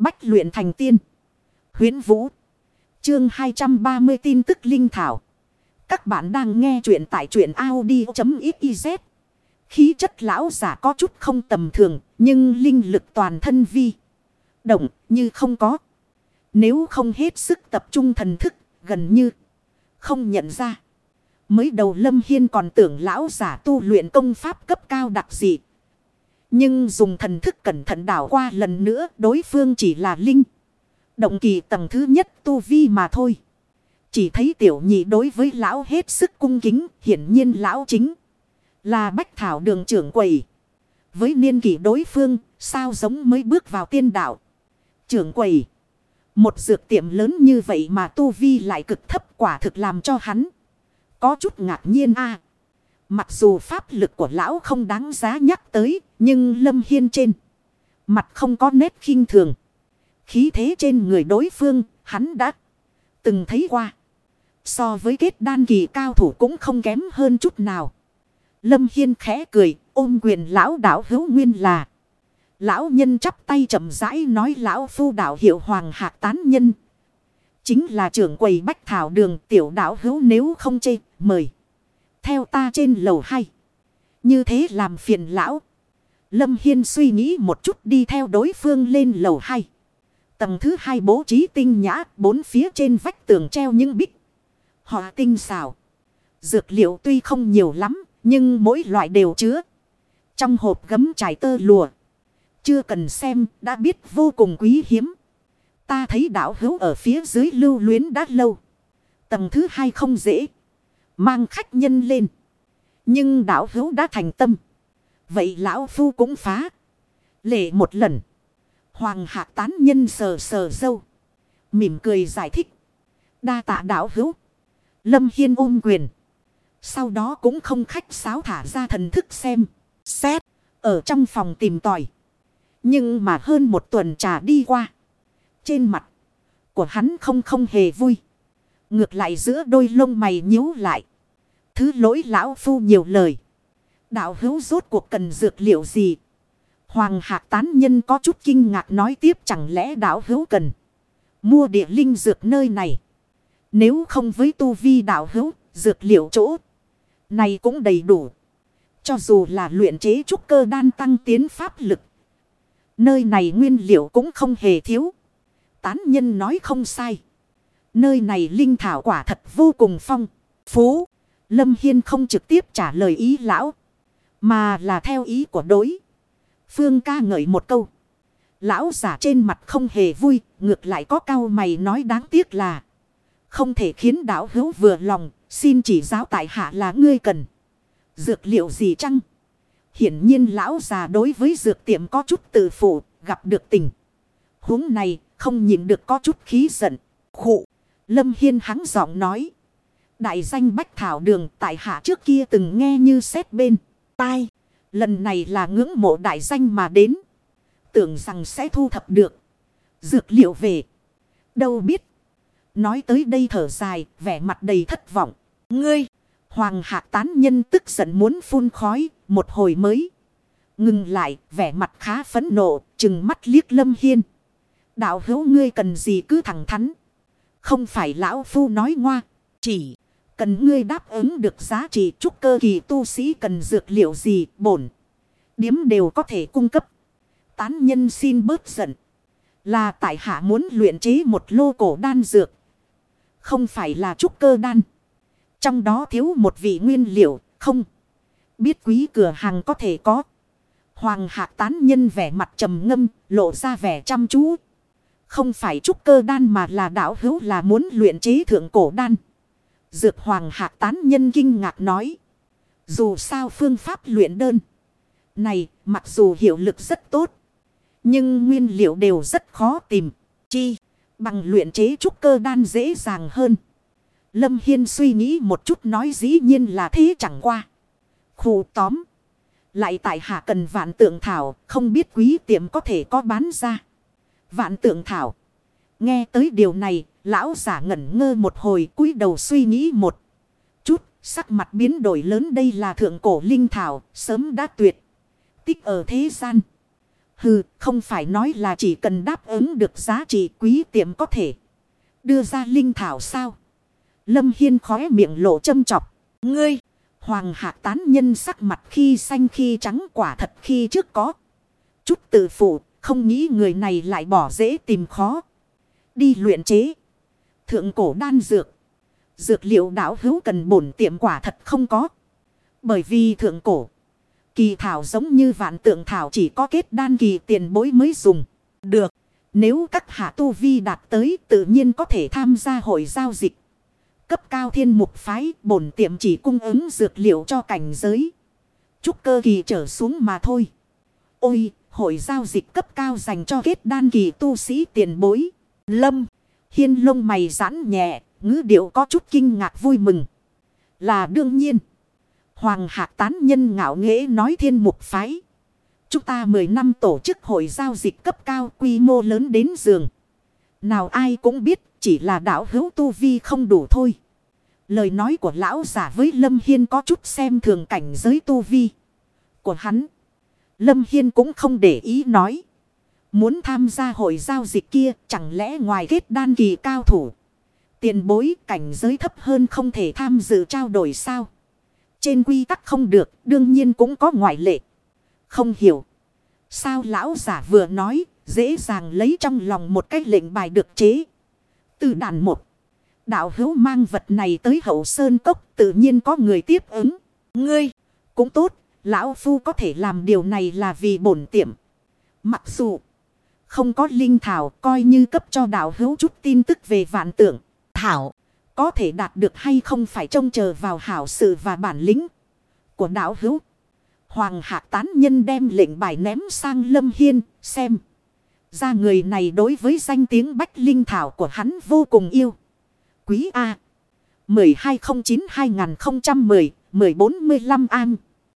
Bách luyện thành tiên. Huyến Vũ. Chương 230 tin tức linh thảo. Các bạn đang nghe truyện tại truyện Audi.xyz. Khí chất lão giả có chút không tầm thường, nhưng linh lực toàn thân vi. Động như không có. Nếu không hết sức tập trung thần thức, gần như không nhận ra. Mới đầu Lâm Hiên còn tưởng lão giả tu luyện công pháp cấp cao đặc dị. Nhưng dùng thần thức cẩn thận đảo qua lần nữa đối phương chỉ là linh. Động kỳ tầng thứ nhất tu vi mà thôi. Chỉ thấy tiểu nhị đối với lão hết sức cung kính, hiển nhiên lão chính là bách thảo đường trưởng quầy. Với niên kỷ đối phương, sao giống mới bước vào tiên đạo. Trưởng quầy. Một dược tiệm lớn như vậy mà tu vi lại cực thấp quả thực làm cho hắn. Có chút ngạc nhiên a Mặc dù pháp lực của lão không đáng giá nhắc tới, nhưng lâm hiên trên. Mặt không có nét khinh thường. Khí thế trên người đối phương, hắn đã từng thấy qua. So với kết đan kỳ cao thủ cũng không kém hơn chút nào. Lâm Hiên khẽ cười, ôm quyền lão đạo hữu nguyên là. Lão nhân chắp tay chậm rãi nói lão phu đạo hiệu hoàng hạc tán nhân. Chính là trưởng quầy bách thảo đường tiểu đạo hữu nếu không chê, mời. Theo ta trên lầu hay. Như thế làm phiền lão. Lâm Hiên suy nghĩ một chút đi theo đối phương lên lầu hay Tầng thứ hai bố trí tinh nhã, bốn phía trên vách tường treo những bích. Họ tinh xảo. Dược liệu tuy không nhiều lắm, nhưng mỗi loại đều chứa. Trong hộp gấm trải tơ lùa. Chưa cần xem, đã biết vô cùng quý hiếm. Ta thấy đảo hữu ở phía dưới lưu luyến đã lâu. Tầng thứ hai không dễ. Mang khách nhân lên. Nhưng đảo hữu đã thành tâm. Vậy lão phu cũng phá. Lệ một lần. Hoàng hạ tán nhân sờ sờ dâu. Mỉm cười giải thích. Đa tạ đảo hữu. Lâm Hiên ôm quyền. Sau đó cũng không khách sáo thả ra thần thức xem. Xét. Ở trong phòng tìm tòi. Nhưng mà hơn một tuần trà đi qua. Trên mặt. Của hắn không không hề vui. Ngược lại giữa đôi lông mày nhíu lại. Thứ lỗi lão phu nhiều lời. Đạo hữu rốt cuộc cần dược liệu gì? Hoàng hạc tán nhân có chút kinh ngạc nói tiếp chẳng lẽ đạo hữu cần. Mua địa linh dược nơi này. Nếu không với tu vi đạo hữu, dược liệu chỗ. Này cũng đầy đủ. Cho dù là luyện chế trúc cơ đan tăng tiến pháp lực. Nơi này nguyên liệu cũng không hề thiếu. Tán nhân nói không sai. Nơi này linh thảo quả thật vô cùng phong, phú. Lâm Hiên không trực tiếp trả lời ý lão. Mà là theo ý của đối. Phương ca ngợi một câu. Lão giả trên mặt không hề vui. Ngược lại có cao mày nói đáng tiếc là. Không thể khiến đảo hữu vừa lòng. Xin chỉ giáo tại hạ là ngươi cần. Dược liệu gì chăng? Hiển nhiên lão già đối với dược tiệm có chút tự phụ. Gặp được tình. huống này không nhìn được có chút khí giận. Khụ. Lâm Hiên hắng giọng nói. Đại danh Bách Thảo Đường tại hạ trước kia từng nghe như xét bên. Tai. Lần này là ngưỡng mộ đại danh mà đến. Tưởng rằng sẽ thu thập được. Dược liệu về. Đâu biết. Nói tới đây thở dài, vẻ mặt đầy thất vọng. Ngươi, hoàng hạc tán nhân tức giận muốn phun khói, một hồi mới. Ngừng lại, vẻ mặt khá phấn nộ, chừng mắt liếc lâm hiên. Đạo hữu ngươi cần gì cứ thẳng thắn. Không phải lão phu nói ngoa, chỉ cần ngươi đáp ứng được giá trị trúc cơ kỳ tu sĩ cần dược liệu gì bổn. Điếm đều có thể cung cấp. Tán nhân xin bớt giận. Là tại hạ muốn luyện chế một lô cổ đan dược. Không phải là trúc cơ đan. Trong đó thiếu một vị nguyên liệu, không. Biết quý cửa hàng có thể có. Hoàng hạc tán nhân vẻ mặt trầm ngâm, lộ ra vẻ chăm chú. Không phải trúc cơ đan mà là đạo hữu là muốn luyện chế thượng cổ đan. Dược hoàng hạc tán nhân kinh ngạc nói. Dù sao phương pháp luyện đơn. Này mặc dù hiệu lực rất tốt. Nhưng nguyên liệu đều rất khó tìm. Chi bằng luyện chế trúc cơ đan dễ dàng hơn. Lâm Hiên suy nghĩ một chút nói dĩ nhiên là thế chẳng qua. Khủ tóm. Lại tại hạ cần vạn tượng thảo, không biết quý tiệm có thể có bán ra. Vạn tượng thảo. Nghe tới điều này, lão giả ngẩn ngơ một hồi cúi đầu suy nghĩ một chút, sắc mặt biến đổi lớn đây là thượng cổ linh thảo, sớm đã tuyệt. Tích ở thế gian. Hừ, không phải nói là chỉ cần đáp ứng được giá trị quý tiệm có thể. Đưa ra linh thảo sao? Lâm Hiên khóe miệng lộ châm chọc. Ngươi, hoàng hạ tán nhân sắc mặt khi xanh khi trắng quả thật khi trước có. Chút tự phụ, không nghĩ người này lại bỏ dễ tìm khó. Đi luyện chế. Thượng cổ đan dược. Dược liệu đảo hữu cần bổn tiệm quả thật không có. Bởi vì thượng cổ. Kỳ thảo giống như vạn tượng thảo chỉ có kết đan kỳ tiền bối mới dùng. Được. Nếu các hạ tu vi đạt tới tự nhiên có thể tham gia hội giao dịch. Cấp cao thiên mục phái bổn tiệm chỉ cung ứng dược liệu cho cảnh giới. Chúc cơ kỳ trở xuống mà thôi. Ôi, hội giao dịch cấp cao dành cho kết đan kỳ tu sĩ tiền bối. Lâm, hiên lông mày giãn nhẹ, ngữ điệu có chút kinh ngạc vui mừng. Là đương nhiên. Hoàng hạc tán nhân ngạo nghễ nói thiên mục phái. Chúng ta 10 năm tổ chức hội giao dịch cấp cao quy mô lớn đến giường. Nào ai cũng biết chỉ là đạo hữu tu vi không đủ thôi. Lời nói của lão giả với Lâm Hiên có chút xem thường cảnh giới tu vi của hắn. Lâm Hiên cũng không để ý nói. Muốn tham gia hội giao dịch kia, chẳng lẽ ngoài kết đan kỳ cao thủ. Tiền bối, cảnh giới thấp hơn không thể tham dự trao đổi sao. Trên quy tắc không được, đương nhiên cũng có ngoại lệ. Không hiểu. Sao lão giả vừa nói, dễ dàng lấy trong lòng một cái lệnh bài được chế. Từ đàn một. Đạo hữu mang vật này tới hậu sơn cốc, tự nhiên có người tiếp ứng. Ngươi, cũng tốt. Lão Phu có thể làm điều này là vì bổn tiệm. Mặc dù không có linh thảo coi như cấp cho đạo hữu chút tin tức về vạn tượng. Thảo, có thể đạt được hay không phải trông chờ vào hảo sự và bản lĩnh của đạo hữu. Hoàng hạc tán nhân đem lệnh bài ném sang Lâm Hiên, xem. Ra người này đối với danh tiếng bách linh thảo của hắn vô cùng yêu. Quý A. 1209-2010-1415 An.